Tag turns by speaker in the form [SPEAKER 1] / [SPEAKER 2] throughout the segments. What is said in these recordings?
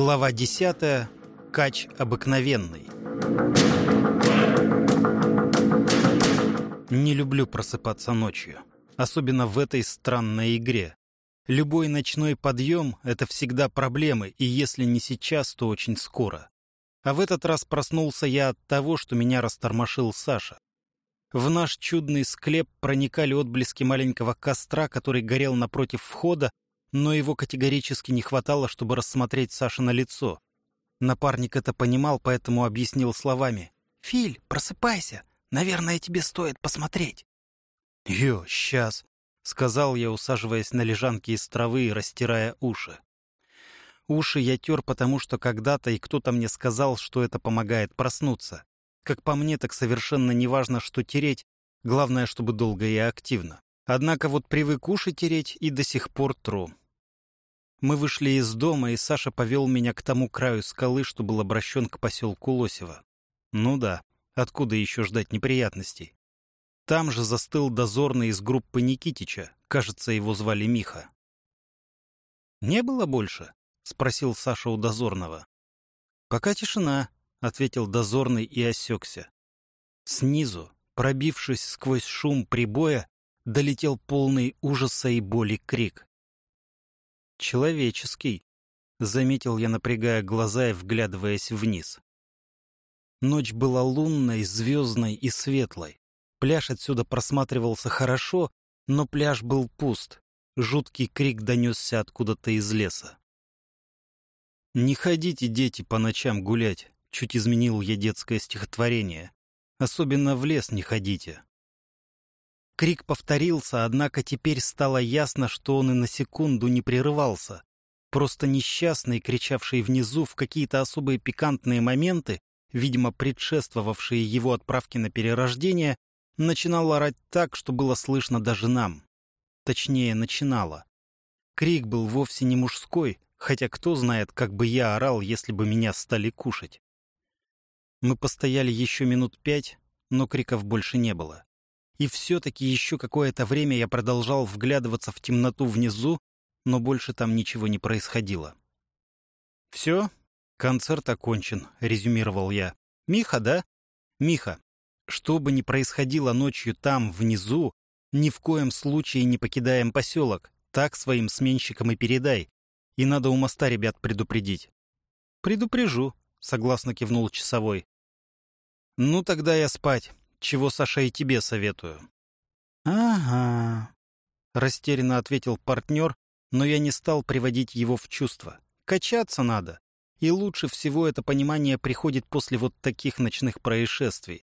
[SPEAKER 1] Глава 10. Кач обыкновенный. Не люблю просыпаться ночью, особенно в этой странной игре. Любой ночной подъем — это всегда проблемы, и если не сейчас, то очень скоро. А в этот раз проснулся я от того, что меня растормошил Саша. В наш чудный склеп проникали отблески маленького костра, который горел напротив входа, но его категорически не хватало, чтобы рассмотреть Саша на лицо. Напарник это понимал, поэтому объяснил словами. «Филь, просыпайся. Наверное, тебе стоит посмотреть». «Ё, сейчас», — сказал я, усаживаясь на лежанке из травы и растирая уши. Уши я тер, потому что когда-то и кто-то мне сказал, что это помогает проснуться. Как по мне, так совершенно не важно, что тереть, главное, чтобы долго и активно. Однако вот привык уши тереть и до сих пор тру. Мы вышли из дома, и Саша повел меня к тому краю скалы, что был обращен к поселку Лосево. Ну да, откуда еще ждать неприятностей? Там же застыл дозорный из группы Никитича, кажется, его звали Миха. «Не было больше?» — спросил Саша у дозорного. «Пока тишина», — ответил дозорный и осекся. Снизу, пробившись сквозь шум прибоя, долетел полный ужаса и боли крик. «Человеческий», — заметил я, напрягая глаза и вглядываясь вниз. Ночь была лунной, звездной и светлой. Пляж отсюда просматривался хорошо, но пляж был пуст. Жуткий крик донесся откуда-то из леса. «Не ходите, дети, по ночам гулять», — чуть изменил я детское стихотворение. «Особенно в лес не ходите». Крик повторился, однако теперь стало ясно, что он и на секунду не прерывался. Просто несчастный, кричавший внизу в какие-то особые пикантные моменты, видимо, предшествовавшие его отправке на перерождение, начинал орать так, что было слышно даже нам. Точнее, начинало. Крик был вовсе не мужской, хотя кто знает, как бы я орал, если бы меня стали кушать. Мы постояли еще минут пять, но криков больше не было. И все-таки еще какое-то время я продолжал вглядываться в темноту внизу, но больше там ничего не происходило. «Все, концерт окончен», — резюмировал я. «Миха, да? Миха, что бы ни происходило ночью там, внизу, ни в коем случае не покидаем поселок. Так своим сменщикам и передай. И надо у моста ребят предупредить». «Предупрежу», — согласно кивнул часовой. «Ну, тогда я спать чего, Саша, и тебе советую». «Ага», — растерянно ответил партнер, но я не стал приводить его в чувство. «Качаться надо, и лучше всего это понимание приходит после вот таких ночных происшествий.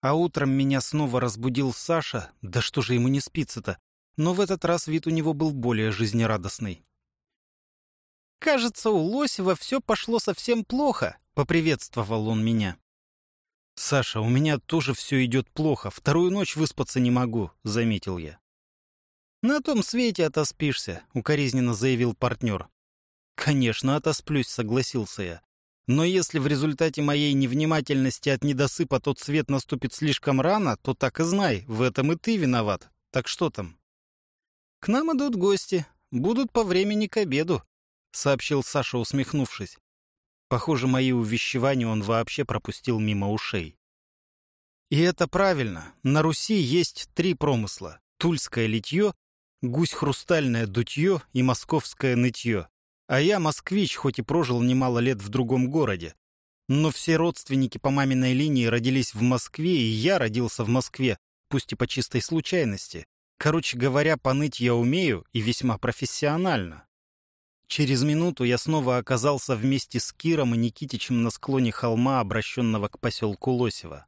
[SPEAKER 1] А утром меня снова разбудил Саша, да что же ему не спится-то, но в этот раз вид у него был более жизнерадостный. «Кажется, у Лосева все пошло совсем плохо», — поприветствовал он меня. «Саша, у меня тоже все идет плохо. Вторую ночь выспаться не могу», — заметил я. «На том свете отоспишься», — укоризненно заявил партнер. «Конечно, отосплюсь», — согласился я. «Но если в результате моей невнимательности от недосыпа тот свет наступит слишком рано, то так и знай, в этом и ты виноват. Так что там?» «К нам идут гости. Будут по времени к обеду», — сообщил Саша, усмехнувшись. Похоже, мои увещевания он вообще пропустил мимо ушей. И это правильно. На Руси есть три промысла. Тульское литье, гусь-хрустальное дутье и московское нытье. А я москвич, хоть и прожил немало лет в другом городе. Но все родственники по маминой линии родились в Москве, и я родился в Москве, пусть и по чистой случайности. Короче говоря, поныть я умею и весьма профессионально. Через минуту я снова оказался вместе с Киром и Никитичем на склоне холма, обращенного к поселку Лосева.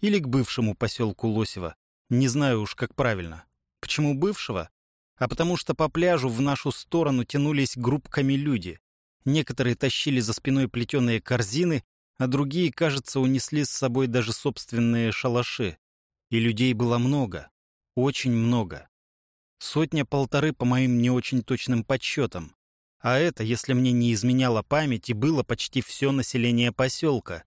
[SPEAKER 1] Или к бывшему поселку Лосева. Не знаю уж, как правильно. Почему бывшего? А потому что по пляжу в нашу сторону тянулись группками люди. Некоторые тащили за спиной плетеные корзины, а другие, кажется, унесли с собой даже собственные шалаши. И людей было много. Очень много. Сотня-полторы по моим не очень точным подсчетам. А это, если мне не изменяла память, и было почти все население поселка.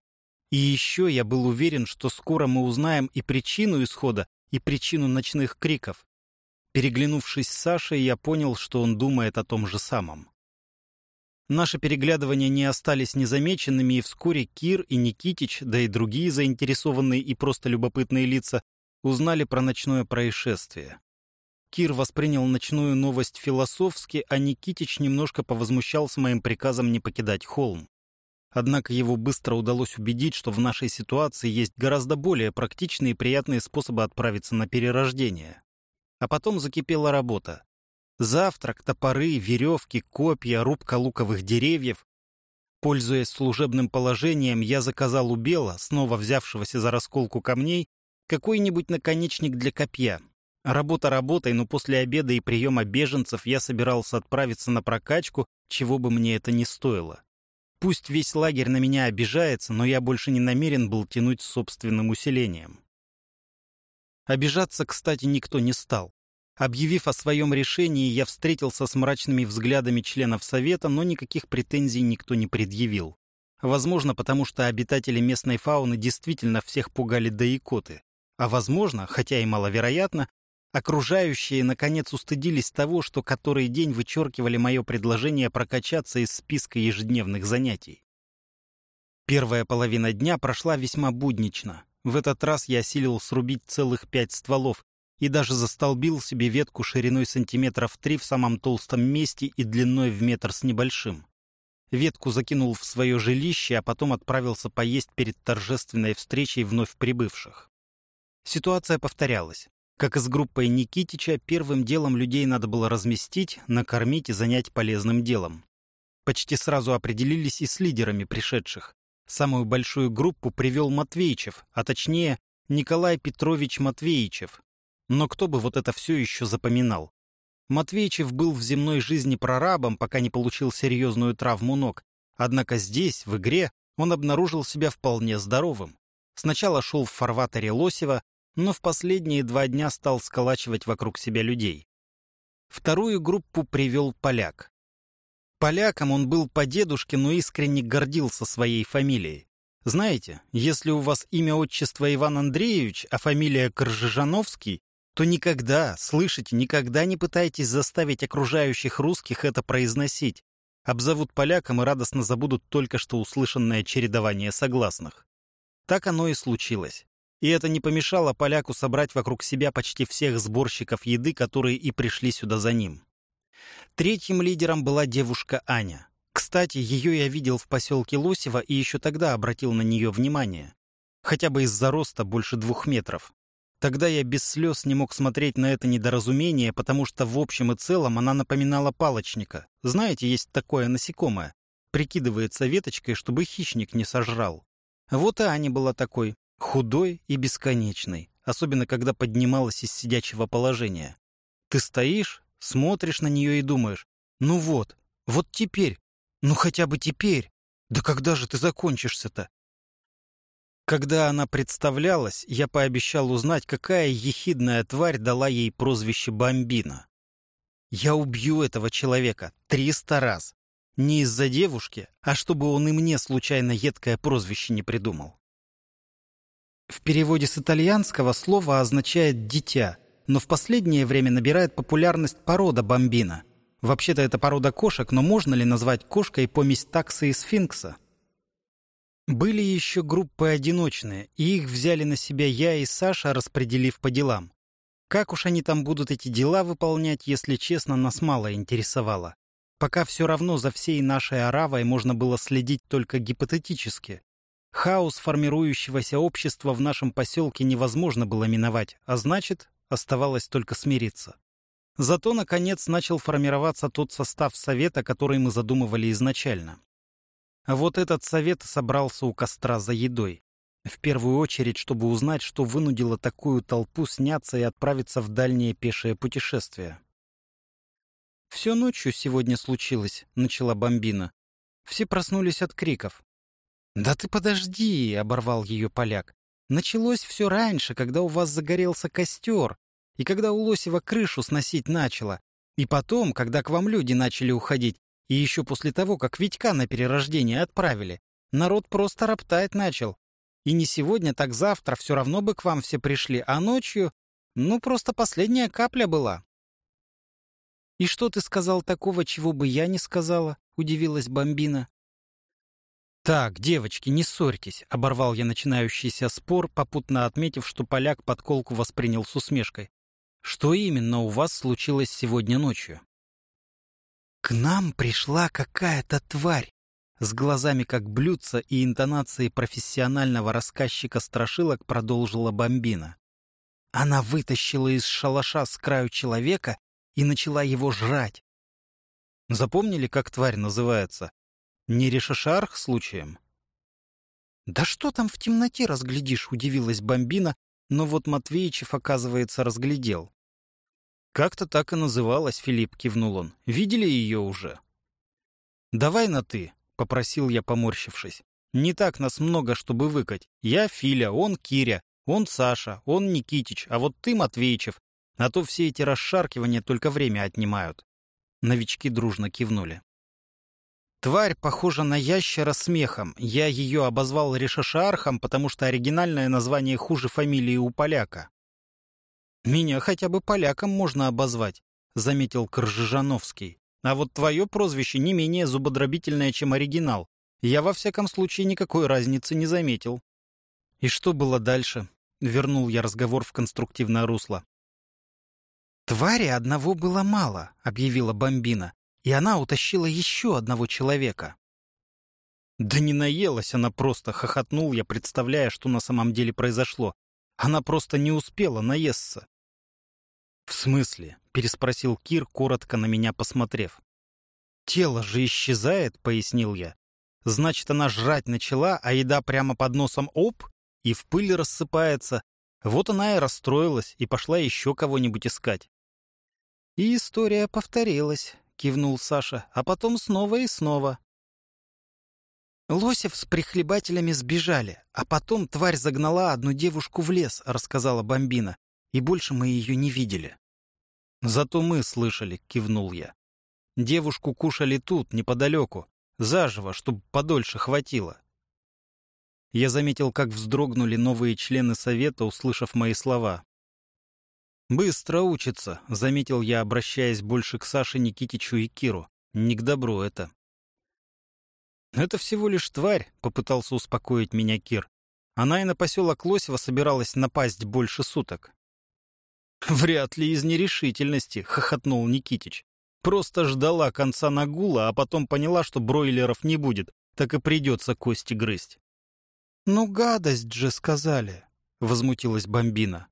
[SPEAKER 1] И еще я был уверен, что скоро мы узнаем и причину исхода, и причину ночных криков. Переглянувшись с Сашей, я понял, что он думает о том же самом. Наши переглядывания не остались незамеченными, и вскоре Кир и Никитич, да и другие заинтересованные и просто любопытные лица, узнали про ночное происшествие. Кир воспринял ночную новость философски, а Никитич немножко повозмущался моим приказом не покидать холм. Однако его быстро удалось убедить, что в нашей ситуации есть гораздо более практичные и приятные способы отправиться на перерождение. А потом закипела работа. Завтрак, топоры, веревки, копья, рубка луковых деревьев. Пользуясь служебным положением, я заказал у Бела, снова взявшегося за расколку камней, какой-нибудь наконечник для копья. Работа работой, но после обеда и приема беженцев я собирался отправиться на прокачку, чего бы мне это ни стоило. Пусть весь лагерь на меня обижается, но я больше не намерен был тянуть с собственным усилением. Обижаться, кстати, никто не стал. Объявив о своем решении, я встретился с мрачными взглядами членов Совета, но никаких претензий никто не предъявил. Возможно, потому что обитатели местной фауны действительно всех пугали до икоты. А возможно, хотя и маловероятно, окружающие наконец устыдились того, что который день вычеркивали мое предложение прокачаться из списка ежедневных занятий. Первая половина дня прошла весьма буднично. В этот раз я осилил срубить целых пять стволов, и даже застолбил себе ветку шириной сантиметров три в самом толстом месте и длиной в метр с небольшим. Ветку закинул в свое жилище, а потом отправился поесть перед торжественной встречей вновь прибывших. Ситуация повторялась. Как и с группой Никитича, первым делом людей надо было разместить, накормить и занять полезным делом. Почти сразу определились и с лидерами пришедших. Самую большую группу привел Матвеичев, а точнее Николай Петрович Матвеичев, но кто бы вот это все еще запоминал? Матвеичев был в земной жизни прорабом, пока не получил серьезную травму ног. Однако здесь, в игре, он обнаружил себя вполне здоровым. Сначала шел в фарватере Лосева, но в последние два дня стал сколачивать вокруг себя людей. Вторую группу привел поляк. Поляком он был по дедушке, но искренне гордился своей фамилией. Знаете, если у вас имя отчество Иван Андреевич, а фамилия Кржижановский, то никогда, слышите, никогда не пытайтесь заставить окружающих русских это произносить. Обзовут полякам и радостно забудут только что услышанное чередование согласных. Так оно и случилось. И это не помешало поляку собрать вокруг себя почти всех сборщиков еды, которые и пришли сюда за ним. Третьим лидером была девушка Аня. Кстати, ее я видел в поселке Лосево и еще тогда обратил на нее внимание. Хотя бы из-за роста больше двух метров. Тогда я без слез не мог смотреть на это недоразумение, потому что в общем и целом она напоминала палочника. Знаете, есть такое насекомое. Прикидывается веточкой, чтобы хищник не сожрал. Вот и Аня была такой, худой и бесконечной, особенно когда поднималась из сидячего положения. Ты стоишь, смотришь на нее и думаешь, ну вот, вот теперь, ну хотя бы теперь. Да когда же ты закончишься-то? Когда она представлялась, я пообещал узнать, какая ехидная тварь дала ей прозвище Бомбина. Я убью этого человека триста раз. Не из-за девушки, а чтобы он и мне случайно едкое прозвище не придумал. В переводе с итальянского слово означает «дитя», но в последнее время набирает популярность порода бомбина. Вообще-то это порода кошек, но можно ли назвать кошкой помесь таксы и сфинкса? Были еще группы одиночные, и их взяли на себя я и Саша, распределив по делам. Как уж они там будут эти дела выполнять, если честно, нас мало интересовало. Пока все равно за всей нашей оравой можно было следить только гипотетически. Хаос формирующегося общества в нашем поселке невозможно было миновать, а значит, оставалось только смириться. Зато, наконец, начал формироваться тот состав совета, который мы задумывали изначально. Вот этот совет собрался у костра за едой. В первую очередь, чтобы узнать, что вынудило такую толпу сняться и отправиться в дальнее пешее путешествие. «Все ночью сегодня случилось», — начала Бомбина. Все проснулись от криков. «Да ты подожди!» — оборвал ее поляк. «Началось все раньше, когда у вас загорелся костер, и когда у Лосева крышу сносить начало, и потом, когда к вам люди начали уходить, и еще после того, как Витька на перерождение отправили, народ просто роптать начал. И не сегодня, так завтра все равно бы к вам все пришли, а ночью, ну, просто последняя капля была. «И что ты сказал такого, чего бы я не сказала?» — удивилась Бомбина. «Так, девочки, не ссорьтесь», — оборвал я начинающийся спор, попутно отметив, что поляк подколку воспринял с усмешкой. «Что именно у вас случилось сегодня ночью?» «К нам пришла какая-то тварь», с глазами как блюдца и интонацией профессионального рассказчика страшилок продолжила Бомбина. Она вытащила из шалаша с краю человека и начала его жрать. Запомнили, как тварь называется? Не решашарх случаем? «Да что там в темноте разглядишь?» — удивилась Бомбина, но вот Матвеичев, оказывается, разглядел. «Как-то так и называлась», — Филипп кивнул он. «Видели ее уже?» «Давай на «ты», — попросил я, поморщившись. «Не так нас много, чтобы выкать. Я Филя, он Киря, он Саша, он Никитич, а вот ты Матвеичев. А то все эти расшаркивания только время отнимают». Новички дружно кивнули. Тварь похожа на ящера смехом. Я ее обозвал решашархом, потому что оригинальное название хуже фамилии у поляка. «Меня хотя бы поляком можно обозвать», — заметил Кржижановский. «А вот твое прозвище не менее зубодробительное, чем оригинал. Я во всяком случае никакой разницы не заметил». «И что было дальше?» — вернул я разговор в конструктивное русло. «Твари одного было мало», — объявила Бомбина и она утащила еще одного человека. Да не наелась она просто, хохотнул я, представляя, что на самом деле произошло. Она просто не успела наесться. «В смысле?» — переспросил Кир, коротко на меня посмотрев. «Тело же исчезает», — пояснил я. «Значит, она жрать начала, а еда прямо под носом оп, и в пыль рассыпается. Вот она и расстроилась, и пошла еще кого-нибудь искать». И история повторилась кивнул Саша, а потом снова и снова. Лосев с прихлебателями сбежали, а потом тварь загнала одну девушку в лес, рассказала Бомбина, и больше мы ее не видели. Зато мы слышали, кивнул я. Девушку кушали тут, неподалеку, заживо, чтобы подольше хватило. Я заметил, как вздрогнули новые члены совета, услышав мои слова. «Быстро учится», — заметил я, обращаясь больше к Саше, Никитичу и Киру. «Не к добру это». «Это всего лишь тварь», — попытался успокоить меня Кир. «Она и на поселок Лосева собиралась напасть больше суток». «Вряд ли из нерешительности», — хохотнул Никитич. «Просто ждала конца нагула, а потом поняла, что бройлеров не будет, так и придется кости грызть». «Ну, гадость же сказали», — возмутилась Бомбина.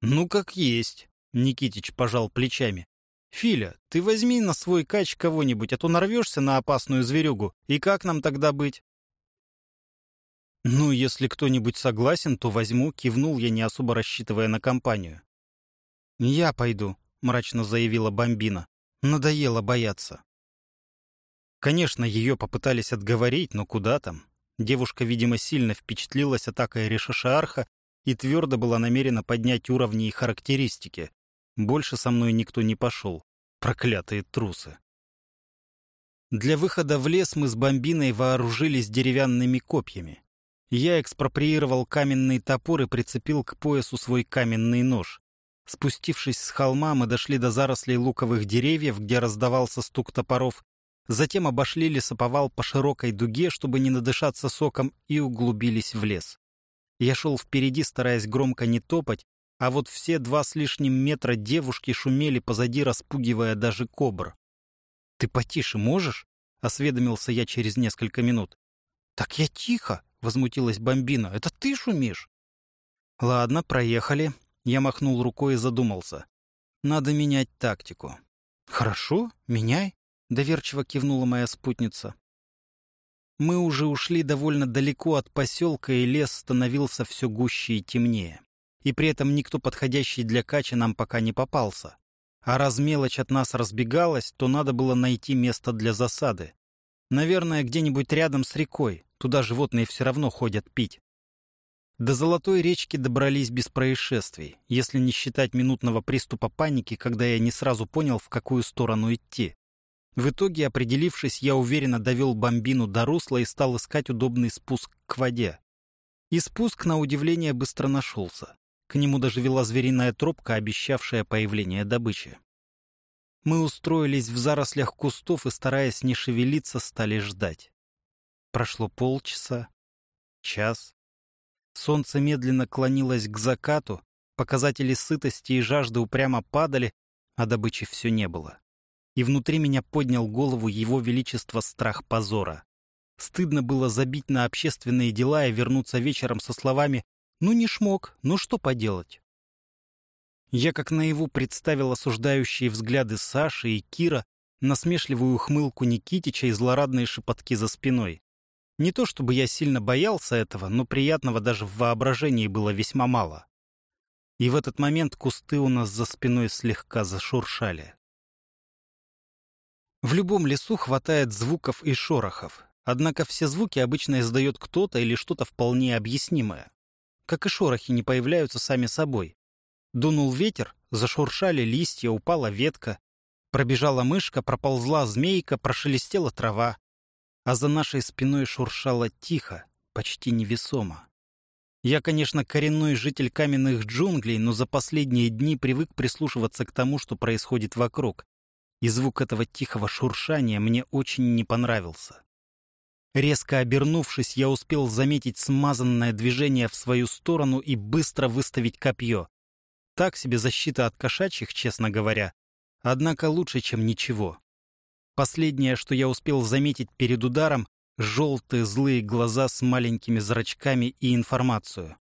[SPEAKER 1] «Ну, как есть», — Никитич пожал плечами. «Филя, ты возьми на свой кач кого-нибудь, а то нарвешься на опасную зверюгу. И как нам тогда быть?» «Ну, если кто-нибудь согласен, то возьму», — кивнул я, не особо рассчитывая на компанию. «Я пойду», — мрачно заявила Бомбина. «Надоело бояться». Конечно, ее попытались отговорить, но куда там? Девушка, видимо, сильно впечатлилась атакой Решашаарха и твердо была намерена поднять уровни и характеристики. Больше со мной никто не пошел. Проклятые трусы. Для выхода в лес мы с бомбиной вооружились деревянными копьями. Я экспроприировал каменный топор и прицепил к поясу свой каменный нож. Спустившись с холма, мы дошли до зарослей луковых деревьев, где раздавался стук топоров, затем обошли лесоповал по широкой дуге, чтобы не надышаться соком, и углубились в лес. Я шел впереди, стараясь громко не топать, а вот все два с лишним метра девушки шумели позади, распугивая даже кобр. «Ты потише можешь?» — осведомился я через несколько минут. «Так я тихо!» — возмутилась Бомбина. «Это ты шумишь?» «Ладно, проехали». Я махнул рукой и задумался. «Надо менять тактику». «Хорошо, меняй», — доверчиво кивнула моя спутница. Мы уже ушли довольно далеко от поселка, и лес становился все гуще и темнее. И при этом никто подходящий для кача нам пока не попался. А раз мелочь от нас разбегалась, то надо было найти место для засады. Наверное, где-нибудь рядом с рекой. Туда животные все равно ходят пить. До Золотой речки добрались без происшествий, если не считать минутного приступа паники, когда я не сразу понял, в какую сторону идти. В итоге, определившись, я уверенно довел бомбину до русла и стал искать удобный спуск к воде. И спуск, на удивление, быстро нашелся. К нему даже вела звериная тропка, обещавшая появление добычи. Мы устроились в зарослях кустов и, стараясь не шевелиться, стали ждать. Прошло полчаса, час. Солнце медленно клонилось к закату, показатели сытости и жажды упрямо падали, а добычи все не было. И внутри меня поднял голову его величество страх позора. Стыдно было забить на общественные дела и вернуться вечером со словами «Ну не шмок, ну что поделать?» Я как наяву представил осуждающие взгляды Саши и Кира, насмешливую ухмылку Никитича и злорадные шепотки за спиной. Не то чтобы я сильно боялся этого, но приятного даже в воображении было весьма мало. И в этот момент кусты у нас за спиной слегка зашуршали. В любом лесу хватает звуков и шорохов, однако все звуки обычно издает кто-то или что-то вполне объяснимое. Как и шорохи не появляются сами собой. Дунул ветер, зашуршали листья, упала ветка. Пробежала мышка, проползла змейка, прошелестела трава. А за нашей спиной шуршало тихо, почти невесомо. Я, конечно, коренной житель каменных джунглей, но за последние дни привык прислушиваться к тому, что происходит вокруг. И звук этого тихого шуршания мне очень не понравился. Резко обернувшись, я успел заметить смазанное движение в свою сторону и быстро выставить копье. Так себе защита от кошачьих, честно говоря. Однако лучше, чем ничего. Последнее, что я успел заметить перед ударом, желтые злые глаза с маленькими зрачками и информацию.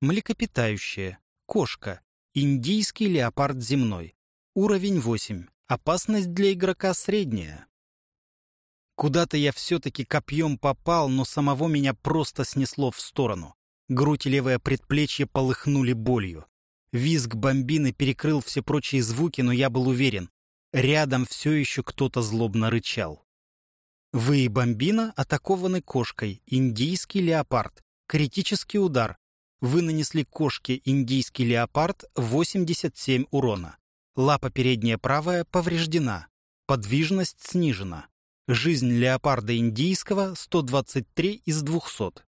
[SPEAKER 1] Млекопитающее. Кошка. Индийский леопард земной. Уровень 8. Опасность для игрока средняя. Куда-то я все-таки копьем попал, но самого меня просто снесло в сторону. Грудь и левое предплечье полыхнули болью. Визг бомбины перекрыл все прочие звуки, но я был уверен. Рядом все еще кто-то злобно рычал. Вы и бомбина атакованы кошкой, индийский леопард. Критический удар. Вы нанесли кошке индийский леопард 87 урона. Лапа передняя правая повреждена. Подвижность снижена. Жизнь леопарда индийского 123 из 200.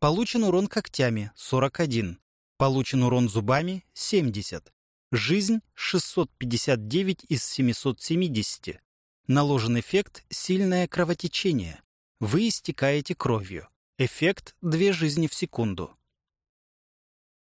[SPEAKER 1] Получен урон когтями 41. Получен урон зубами – 70. Жизнь – 659 из 770. Наложен эффект «Сильное кровотечение». Вы истекаете кровью. Эффект – две жизни в секунду.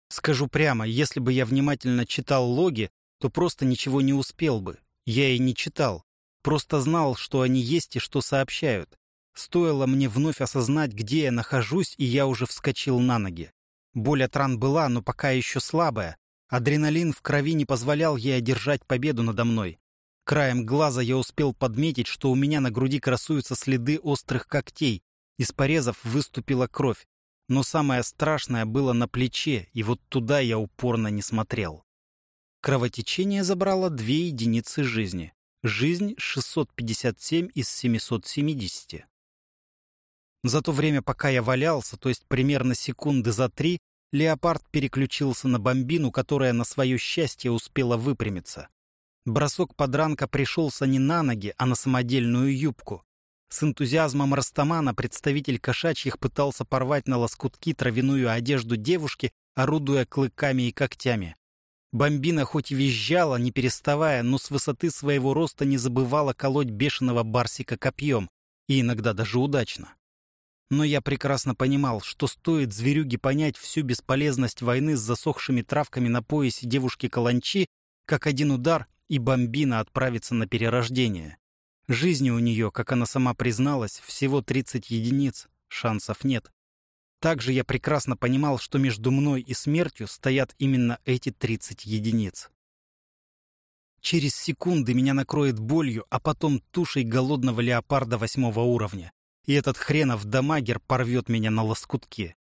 [SPEAKER 1] Скажу прямо, если бы я внимательно читал логи, то просто ничего не успел бы. Я и не читал. Просто знал, что они есть и что сообщают. Стоило мне вновь осознать, где я нахожусь, и я уже вскочил на ноги. Боль от ран была, но пока еще слабая. Адреналин в крови не позволял ей одержать победу надо мной. Краем глаза я успел подметить, что у меня на груди красуются следы острых когтей. Из порезов выступила кровь. Но самое страшное было на плече, и вот туда я упорно не смотрел. Кровотечение забрало две единицы жизни. Жизнь 657 из 770. За то время, пока я валялся, то есть примерно секунды за три, леопард переключился на бомбину, которая на свое счастье успела выпрямиться. Бросок подранка пришелся не на ноги, а на самодельную юбку. С энтузиазмом Растамана представитель кошачьих пытался порвать на лоскутки травяную одежду девушки, орудуя клыками и когтями. Бомбина хоть и визжала, не переставая, но с высоты своего роста не забывала колоть бешеного барсика копьем, и иногда даже удачно. Но я прекрасно понимал, что стоит зверюге понять всю бесполезность войны с засохшими травками на поясе девушки-каланчи, как один удар, и бомбина отправится на перерождение. Жизни у нее, как она сама призналась, всего 30 единиц, шансов нет. Также я прекрасно понимал, что между мной и смертью стоят именно эти 30 единиц. Через секунды меня накроет болью, а потом тушей голодного леопарда восьмого уровня и этот хренов дамагер порвет меня на лоскутки.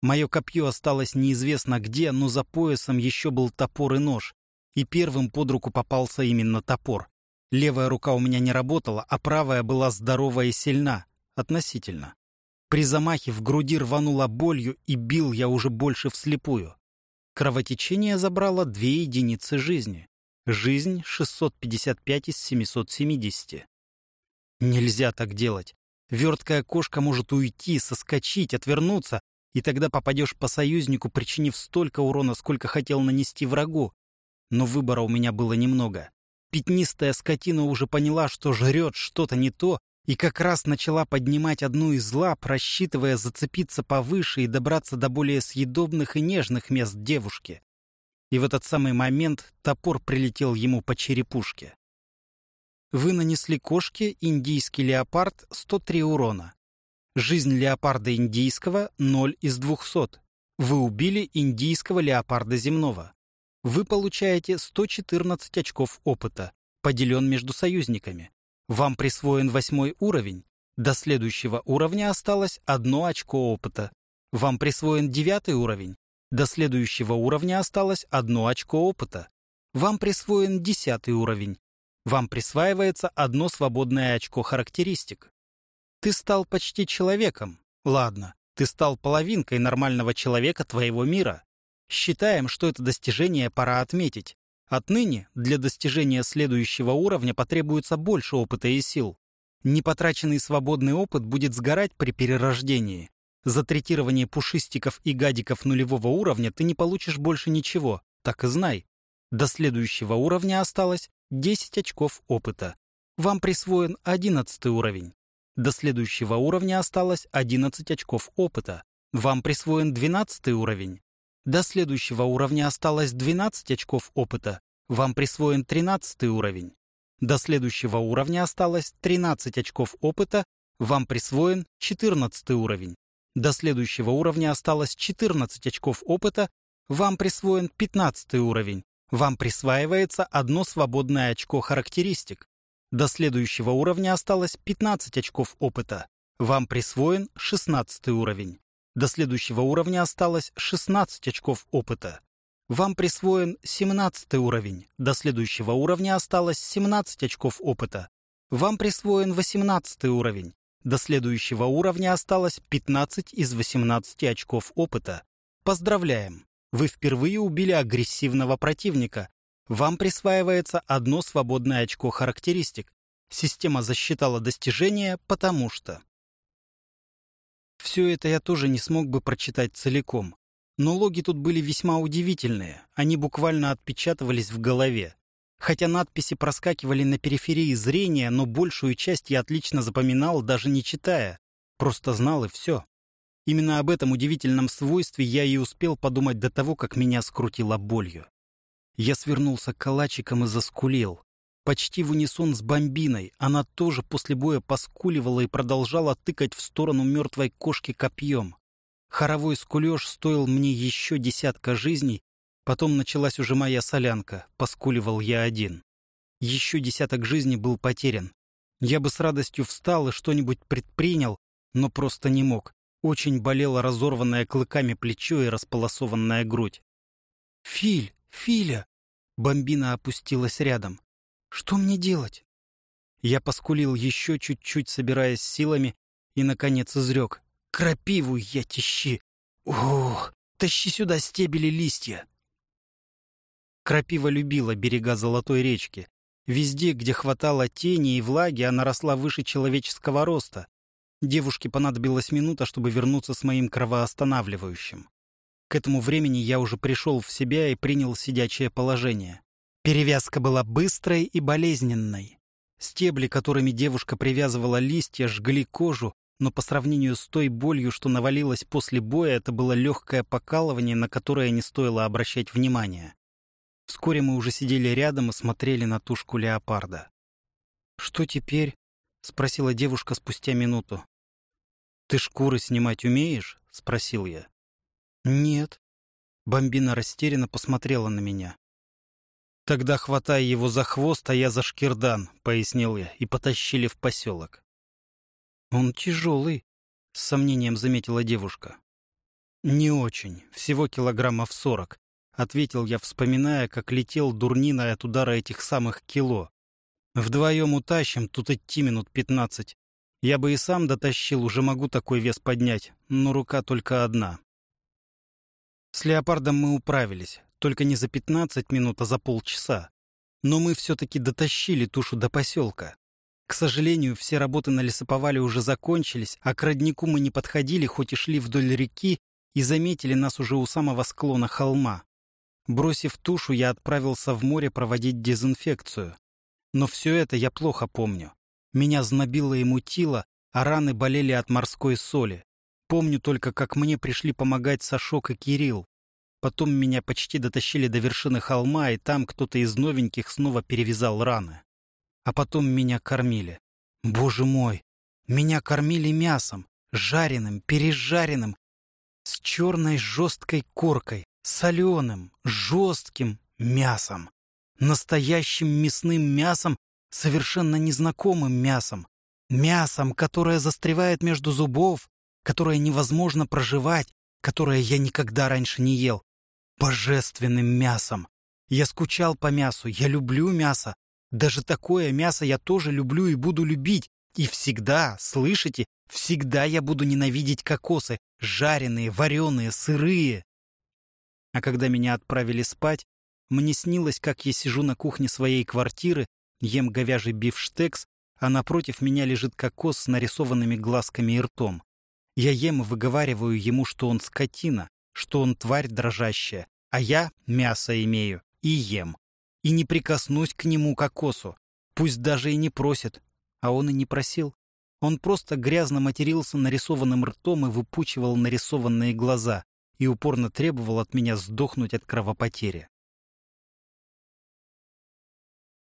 [SPEAKER 1] Мое копье осталось неизвестно где, но за поясом еще был топор и нож, и первым под руку попался именно топор. Левая рука у меня не работала, а правая была здорова и сильна, относительно. При замахе в груди рванула болью, и бил я уже больше вслепую. Кровотечение забрало две единицы жизни. Жизнь 655 из 770. Нельзя так делать. Верткая кошка может уйти, соскочить, отвернуться, и тогда попадешь по союзнику, причинив столько урона, сколько хотел нанести врагу. Но выбора у меня было немного. Пятнистая скотина уже поняла, что жрет что-то не то, и как раз начала поднимать одну из лап, рассчитывая зацепиться повыше и добраться до более съедобных и нежных мест девушки. И в этот самый момент топор прилетел ему по черепушке. Вы нанесли кошке индийский леопард 103 урона. Жизнь леопарда индийского 0 из 200. Вы убили индийского леопарда земного. Вы получаете 114 очков опыта, поделен между союзниками. Вам присвоен восьмой уровень. До следующего уровня осталось одно очко опыта. Вам присвоен девятый уровень. До следующего уровня осталось одно очко опыта. Вам присвоен десятый уровень. Вам присваивается одно свободное очко характеристик. Ты стал почти человеком. Ладно, ты стал половинкой нормального человека твоего мира. Считаем, что это достижение пора отметить. Отныне для достижения следующего уровня потребуется больше опыта и сил. Непотраченный свободный опыт будет сгорать при перерождении. За третирование пушистиков и гадиков нулевого уровня ты не получишь больше ничего, так и знай. До следующего уровня осталось 10 очков опыта. Вам присвоен 11 уровень. До следующего уровня осталось 11 очков опыта. Вам присвоен 12 уровень. До следующего уровня осталось 12 очков опыта. Вам присвоен 13 уровень. До следующего уровня осталось 13 очков опыта. Вам присвоен 14 уровень. До следующего уровня осталось 14 очков опыта. Вам присвоен 15 уровень. Вам присваивается одно свободное очко характеристик. До следующего уровня осталось 15 очков опыта. Вам присвоен 16 уровень. До следующего уровня осталось 16 очков опыта. Вам присвоен 17 уровень. До следующего уровня осталось 17 очков опыта. Вам присвоен 18 уровень. До следующего уровня осталось 15 из 18 очков опыта. Поздравляем! Вы впервые убили агрессивного противника. Вам присваивается одно свободное очко характеристик. Система засчитала достижение, потому что... Все это я тоже не смог бы прочитать целиком. Но логи тут были весьма удивительные, они буквально отпечатывались в голове. Хотя надписи проскакивали на периферии зрения, но большую часть я отлично запоминал, даже не читая. Просто знал и все. Именно об этом удивительном свойстве я и успел подумать до того, как меня скрутило болью. Я свернулся калачиком и заскулил. Почти в унисон с бомбиной. Она тоже после боя поскуливала и продолжала тыкать в сторону мертвой кошки копьем. Хоровой скулеж стоил мне еще десятка жизней, потом началась уже моя солянка, поскуливал я один. Еще десяток жизней был потерян. Я бы с радостью встал и что-нибудь предпринял, но просто не мог. Очень болело разорванное клыками плечо и располосованная грудь. «Филь! Филя!» Бомбина опустилась рядом. Что мне делать? Я поскулил еще чуть-чуть, собираясь силами, и, наконец, изрек. Крапиву я тащи! Ух, тащи сюда стебели листья! Крапива любила берега Золотой речки. Везде, где хватало тени и влаги, она росла выше человеческого роста. Девушке понадобилась минута, чтобы вернуться с моим кровоостанавливающим. К этому времени я уже пришел в себя и принял сидячее положение. Перевязка была быстрой и болезненной. Стебли, которыми девушка привязывала листья, жгли кожу, но по сравнению с той болью, что навалилась после боя, это было легкое покалывание, на которое не стоило обращать внимания. Вскоре мы уже сидели рядом и смотрели на тушку леопарда. «Что теперь?» — спросила девушка спустя минуту. «Ты шкуры снимать умеешь?» — спросил я. «Нет». Бомбина растерянно посмотрела на меня. «Тогда хватай его за хвост, а я за шкирдан», — пояснил я, и потащили в поселок. «Он тяжелый», — с сомнением заметила девушка. «Не очень, всего килограммов сорок», — ответил я, вспоминая, как летел дурнина от удара этих самых кило. «Вдвоем утащим, тут идти минут пятнадцать. Я бы и сам дотащил, уже могу такой вес поднять, но рука только одна». С леопардом мы управились только не за 15 минут, а за полчаса. Но мы все-таки дотащили тушу до поселка. К сожалению, все работы на лесоповале уже закончились, а к роднику мы не подходили, хоть и шли вдоль реки, и заметили нас уже у самого склона холма. Бросив тушу, я отправился в море проводить дезинфекцию. Но все это я плохо помню. Меня знобило и мутило, а раны болели от морской соли. Помню только, как мне пришли помогать Сашок и Кирилл. Потом меня почти дотащили до вершины холма, и там кто-то из новеньких снова перевязал раны. А потом меня кормили. Боже мой! Меня кормили мясом, жареным, пережаренным, с черной жесткой коркой, соленым, жестким мясом. Настоящим мясным мясом, совершенно незнакомым мясом. Мясом, которое застревает между зубов, которое невозможно проживать, которое я никогда раньше не ел. Божественным мясом. Я скучал по мясу, я люблю мясо. Даже такое мясо я тоже люблю и буду любить. И всегда, слышите, всегда я буду ненавидеть кокосы, жареные, вареные, сырые. А когда меня отправили спать, мне снилось, как я сижу на кухне своей квартиры, ем говяжий бифштекс, а напротив меня лежит кокос с нарисованными глазками и ртом. Я ем и выговариваю ему, что он скотина, что он тварь дрожащая, а я мясо имею и ем. И не прикоснусь к нему кокосу, пусть даже и не просит, а он и не просил. Он просто грязно матерился нарисованным ртом и выпучивал нарисованные глаза и упорно требовал от меня сдохнуть от кровопотери.